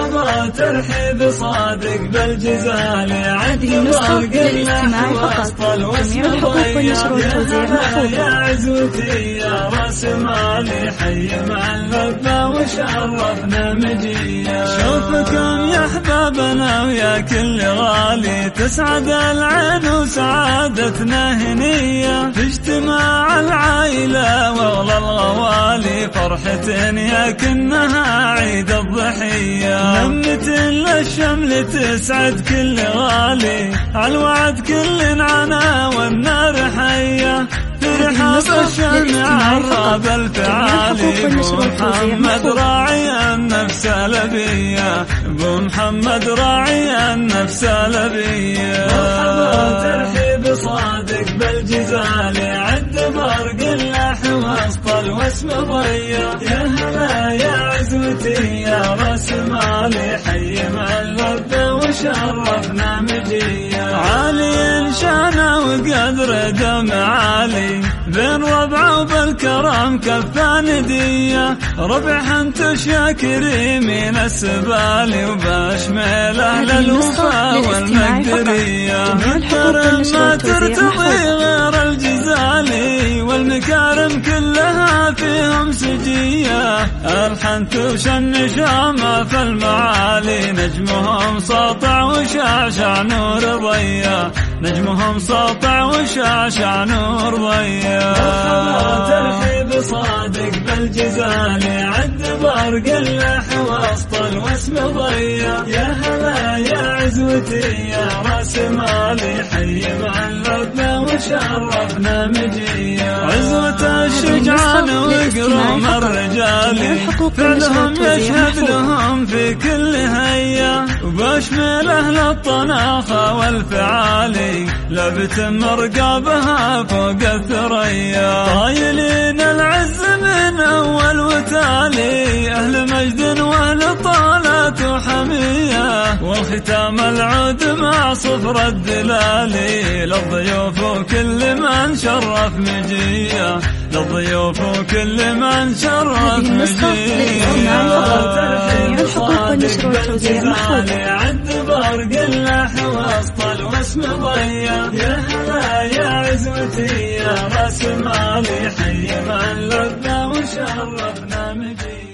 مرحبا ترحيب صادق بالجزال. هذه النسخة للاستماع فقط. جميع الحقوق والنشر والتوزيع محفوظة يا عزوتي يا رأس مالي. حي مع اللبة وشرفنا مجية شوفكم يا أحبابنا ويا كل غالي. تسعد العين وسعادتنا هنية. في اجتماع العائلة والله الغوالي. فرحة يا كنها عيد الضحية. لمة للشمل تسعد كل غالي عالوعد كل عنا والنار حية. فرحة بالشمع عرب الفعالي. بو محمد راعي النفس لبية بو محمد راعي النفس لبية مرحبا ترحيب صادق بالجزال عد برق اللح وسط الوسم هلا يا عزوتي يا راس مالي حي مع الورد وشرفنا مجية عالي شانه وقدر دم عالي بين ربعه وبالكرم كفان دية. ربع يا كريمين السبالي وبشمله للوفا والمقدرية ما ترتضي غير الجزالي والمكارم كلها فيهم سجية الحنتوش النشامة في المعالي نجمهم ساطع وشعشع نور ضيا نجمهم ساطع وشعشع نور ضيا ترحيب صادق بالجزال عد برق اللح وسط الوسم ضيا يا هلا يا رأس مالي حي مع اللبة وشرفنا مجية. عزوة الشجعان وقروم الرجال فعلهم يشهد لهم في كل هيا وبشمل أهل الطناخة والفعالي لبت مرقابها فوق الثريا. طايلين العز من أول وتالي أهل مجد والختام العود مع صفر الدلالي للضيوف وكل من شرف مجيه للضيوف وكل من شرف مجيه والتوزيع محفوظة عد برق اللح وسط الوسم ضيا يا هلا يا عزوتي يا رأس مالي حي مع اللذة وشرفنا مجيء.